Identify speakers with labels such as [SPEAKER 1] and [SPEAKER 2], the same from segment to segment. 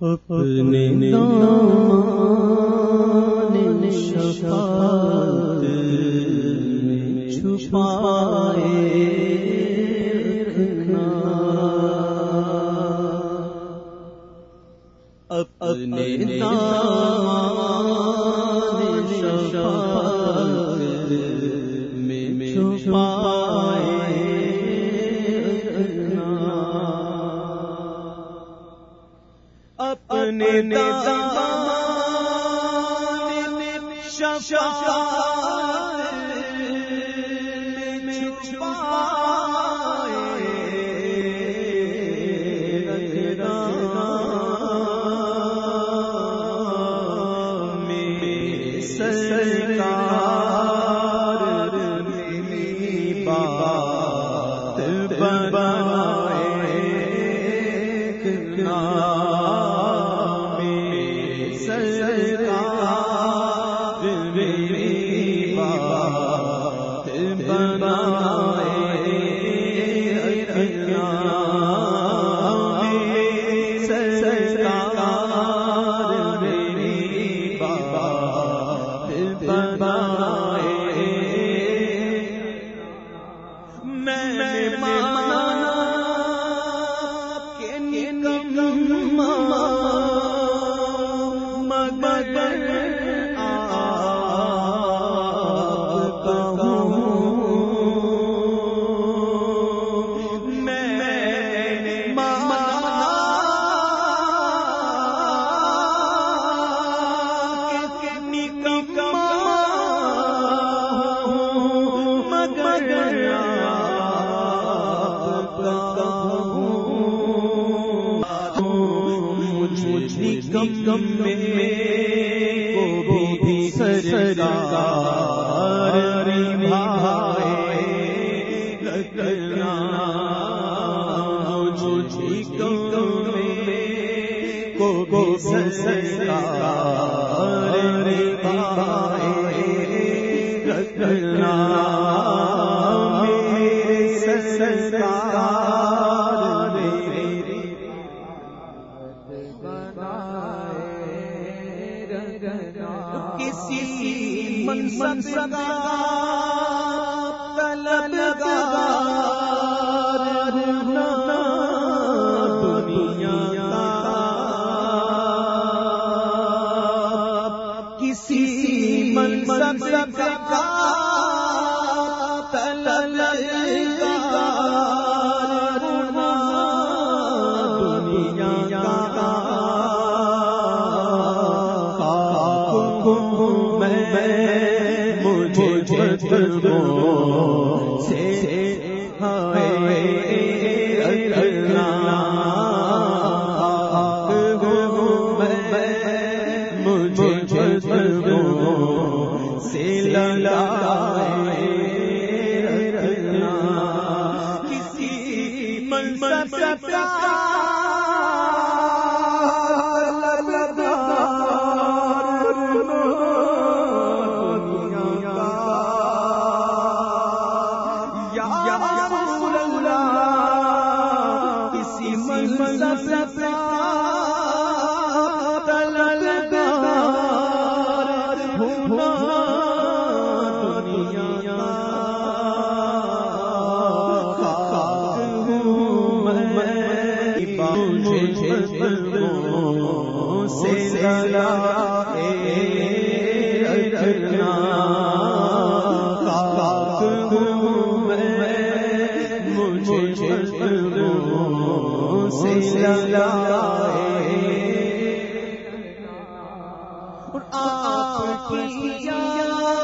[SPEAKER 1] اپنے دامن شفاعت چھپائے اپنے دامن شفاعت شفاعت رکھنا مجھے کو گو پائے رکھنا میرے سسکار بنائے رکھنا کسی سن سدا پیا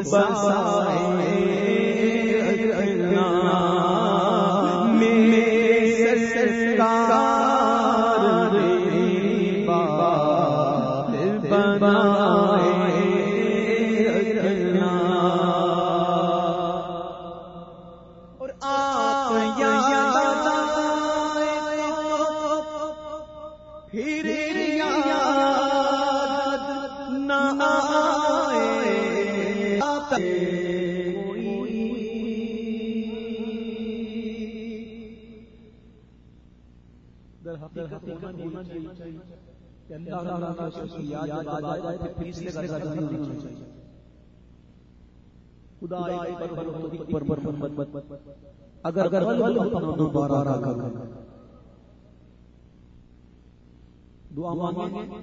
[SPEAKER 1] بسا کہ اللہ تعالیٰ کی یاد یاد آ جائے تو پھر اس لگا نہیں ہونا چاہیے خدا آئے پر پر پر پر پر پر پر اگر اگر غلط اپنا دوبارہ را کر دعا مانگیں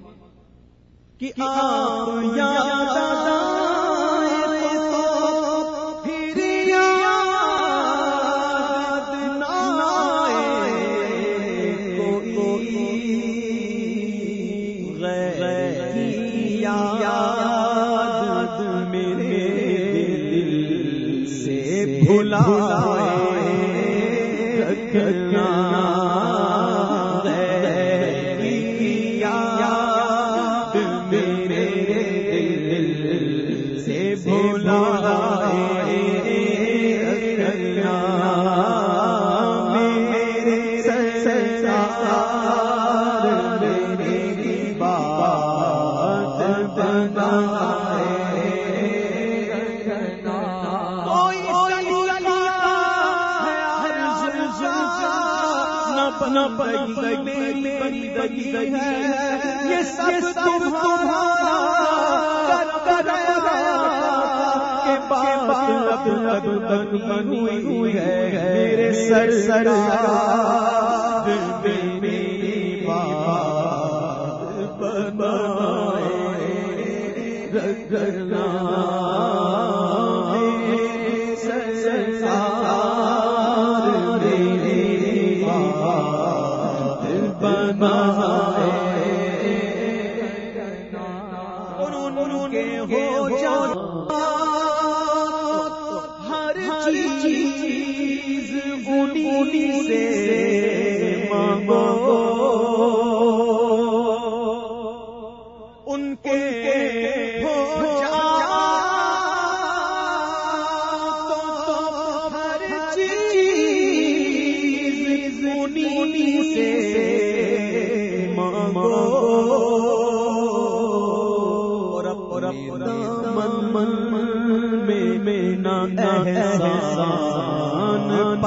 [SPEAKER 1] کہ آپ یاد نہ بندگی بندگی ہے۔ یہ سب تمہارا کے بنی ہوئی ہے۔ میرے سر سر انہوں نے ہو جانا ہر چیز انہی سے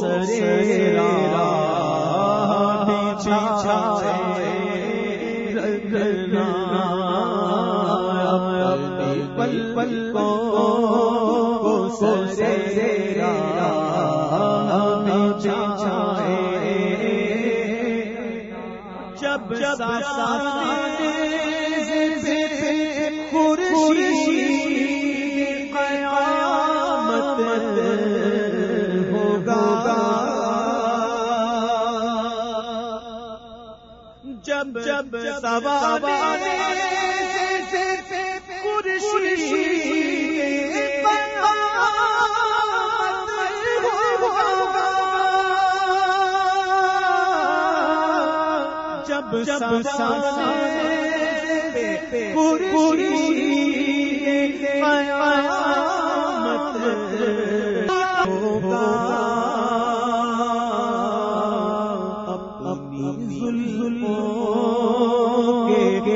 [SPEAKER 1] سرے پل پل کو سرے چھائے جب جب خورشی جب جب سوال جب پوری قیامت ہوگا۔ ظلموں کے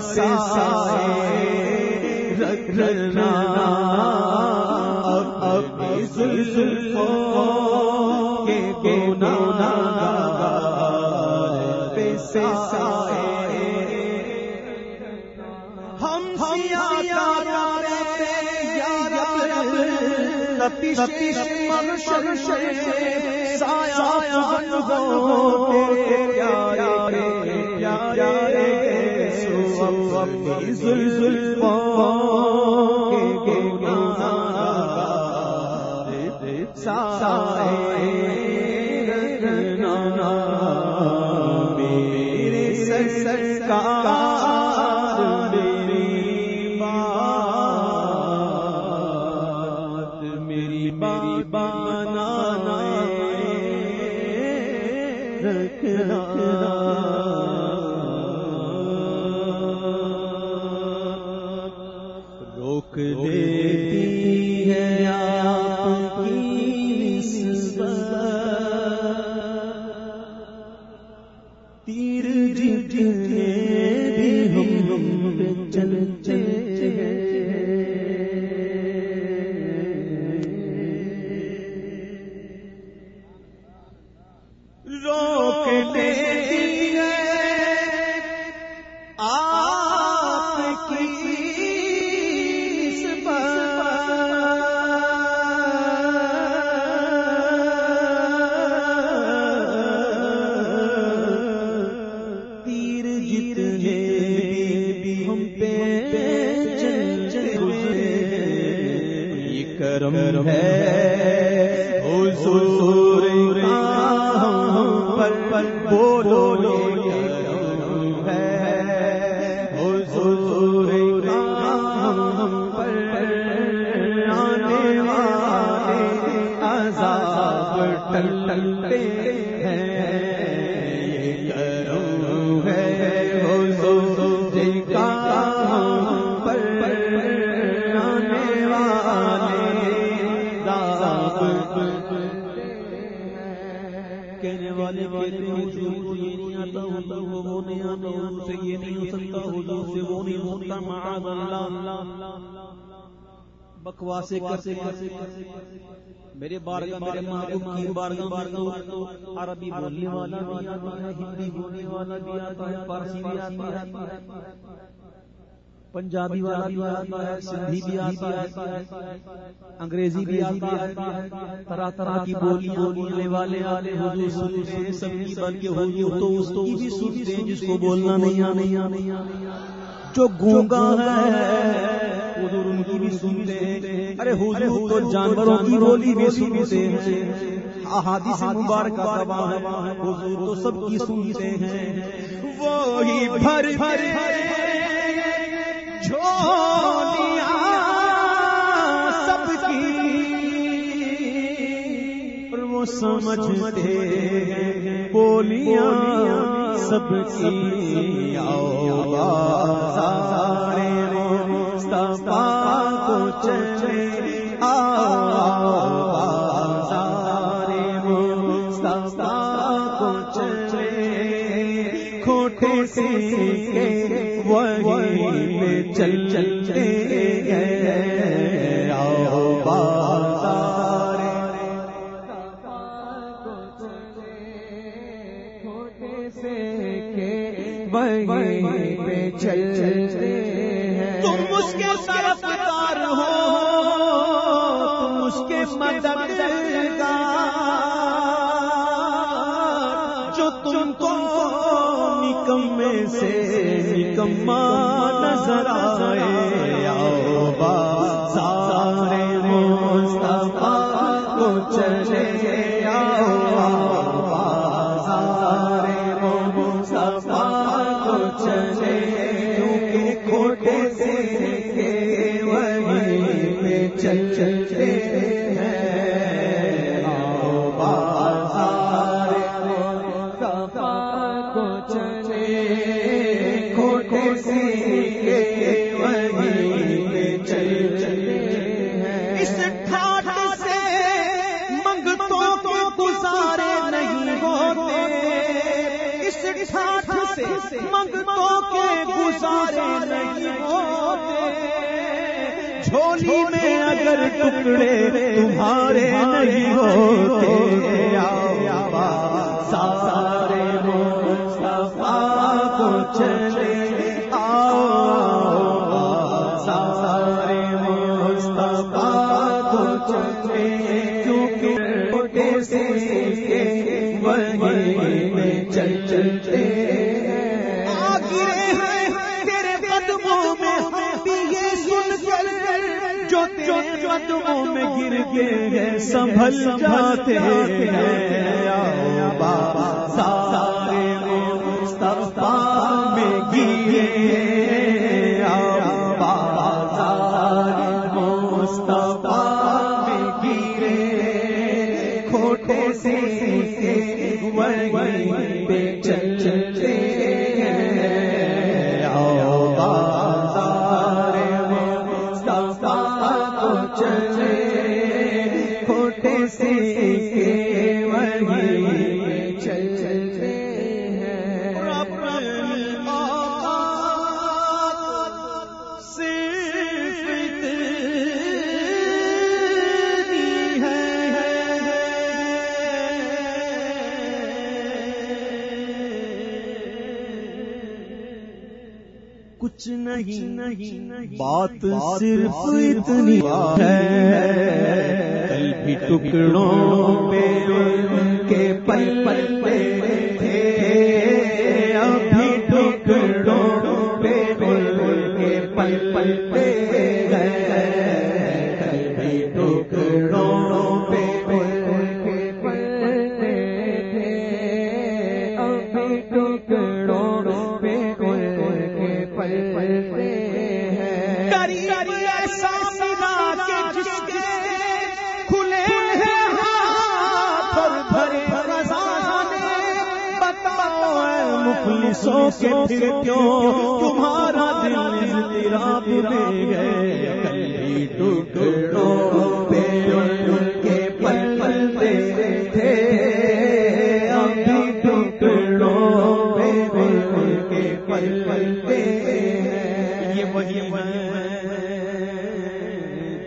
[SPEAKER 1] سے سائے رکھنا سے سائے ہم تپش منشر سایہ پیارے پیارے سو اپنی رکھنا میرے سرکار دے۔ کرم ہے۔ کہنے والے کہتے یہ نہیں آتا ہوتا وہ وہ نہیں آتا ان سے یہ نہیں ہو سکتا حضور سے وہ نہیں ہوتا معاذ اللہ۔ بکواسے کرتے کرتے میرے بارگاہ، میرے محبوب کی بارگاہ بارگاہ عربی بولنے والا بھی آتا ہے، ہندی بولنے والا بھی آتا ہے فارسی بھی آتا ہے۔ پنجابی والا بھی آتا ہے سندھی بھی آتا ہے انگریزی بھی آتا ہے طرح طرح کی بولی بولنے والے آلے حضور سنتے ہیں سب کی بلکہ حضور تو اس کو بھی سنتے ہیں جس کو بولنا نہیں آنے آنے جو گونگا ہے حضور ان کی بھی سنتے ہیں۔ ارے حضور تو جانوروں کی بولی بھی سنتے ہیں۔ احادیث مبارکہ گواہ ہے۔ حضور تو سب کی سنتے ہیں۔ وہی بھر بھر جھولیاں سب کی اور وہ سمجھتے ہیں بولیاں سب کی آؤ بازارے مصطفیٰ کو چلے آؤ بازارے مصطفیٰ کو چلے کھوٹے سے وہی میں چل چلتے تم اس کے طرفدار ہو، تم اس کے مددگار۔ جو تم کو نکمے سے نکما نظر آئے، آؤ بازارے مصطفیٰ کو چلے، آؤ چلے کیونکہ کھوٹے سے وہی پہ چل چلتے ہیں۔ گزارے نہیں ہوتے۔ جھولی میں اگر ٹکڑے تمہارے نہیں ہوتے۔ سارے مصطفیٰ کو چلے آؤ۔ سارے مصطفیٰ کو چلے قدموں میں گر گئے سنبھل جاتے ہیں۔ بابا، سارے مصطفیٰ میں گرے بابا، سارے مصطفیٰ میں گرے کھوٹے سے چل نہیں۔ بات صرف اتنی ہے۔ کل بھی ٹکڑوں پہ کے پل پل پہ تھے۔ ابھی ٹکڑوں پہ کے پل پل پہ پھر کیوں تمہارا دل اضطراب میں گئے کلی ٹکڑوں پہ ان کے پل پل پہ تھے ابھی ٹکڑوں پہ ان کے پل پل پہ۔ یہ وہی ہیں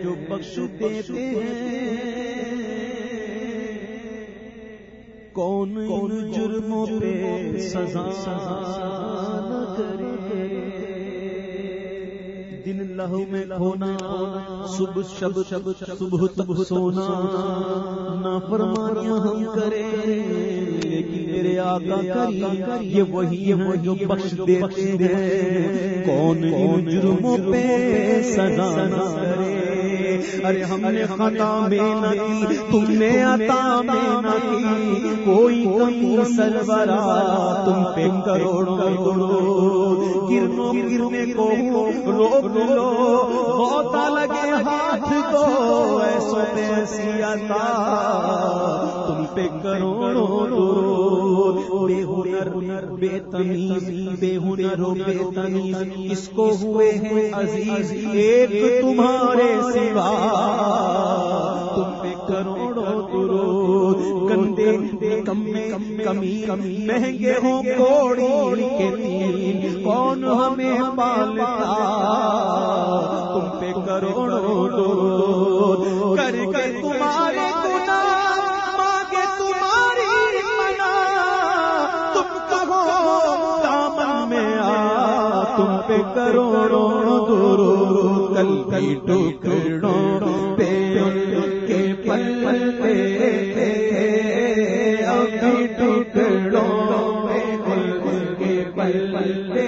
[SPEAKER 1] جو بخش دیتے ہیں۔ کون ان جرموں پہ سزا نہ لہو میں کھونا صبح شب شب صبح تب سونا نہ فرمانیاں ہم کریں، لیکن میرے آقا کری یہ وہی ہے جو بخش دیتے ہیں۔ کون ان جرموں پہ سزا نہ کرے؟ ارے ہم نے خطا میں نہ کی تم نے عطا میں نہ کی کوئی کمی سربرا تم پہ کروڑوں کروڑوں گرنوں، گرنے کو روک لو۔ ہوتا لگے ہاتھ کو ایسو ایسی عطا۔ تم پہ کروڑوں درود۔ بے ہنر، بے تمیز، بے ہنر بے تمیز۔ اس کو ہوئے ہیں عزیز؟ ایک تمہارے سوا۔ تم پہ کروڑوں درو گندے کم کمی کمی مہنگے ہوں کوڑی کے تین، کون ہمیں پالتا؟ تم پہ کروڑوں درو کر کے تمہارے کروڑوں درود کل کل ٹکڑوں پہ کے پل پل پہ ٹکڑوں پہ کے پل پل پہ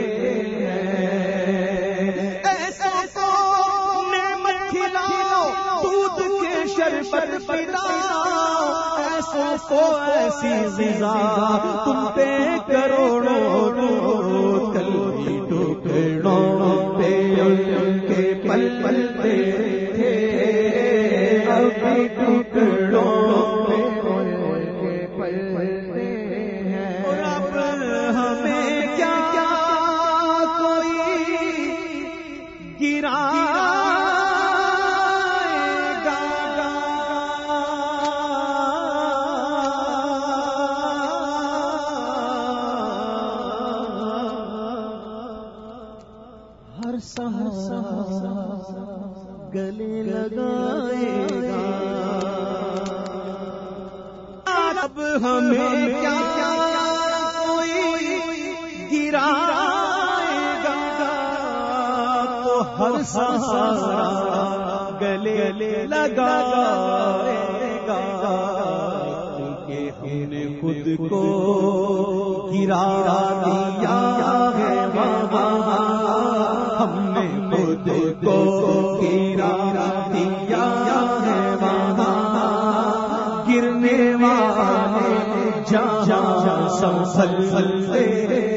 [SPEAKER 1] شربت پلاؤ، ایسا کو ایسی غذا تم پہ کروڑوں خود کو گرا دیا ہے۔ بابا، ہم نے خود کو گرا دیا ہے۔ بابا، گرنے والا جا والے جہاں سل ہیں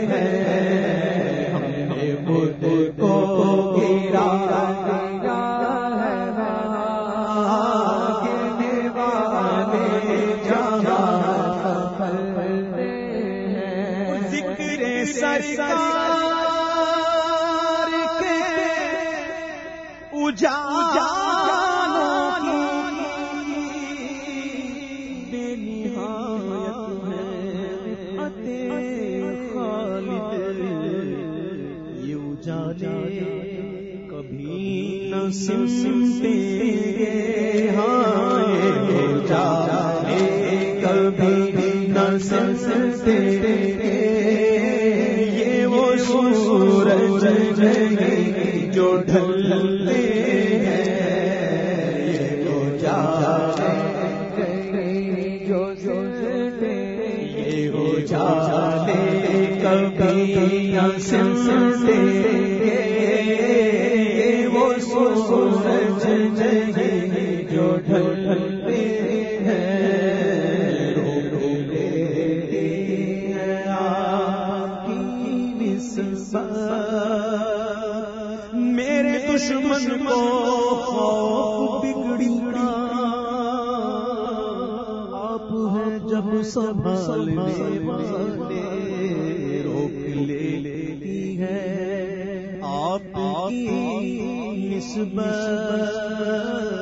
[SPEAKER 1] سورج نہیں جو ڈھلتے ہیں ہیں آپ کی میرے دشمن کو خوف بگڑی آپ ہیں جب سنبھالنے والے نسبت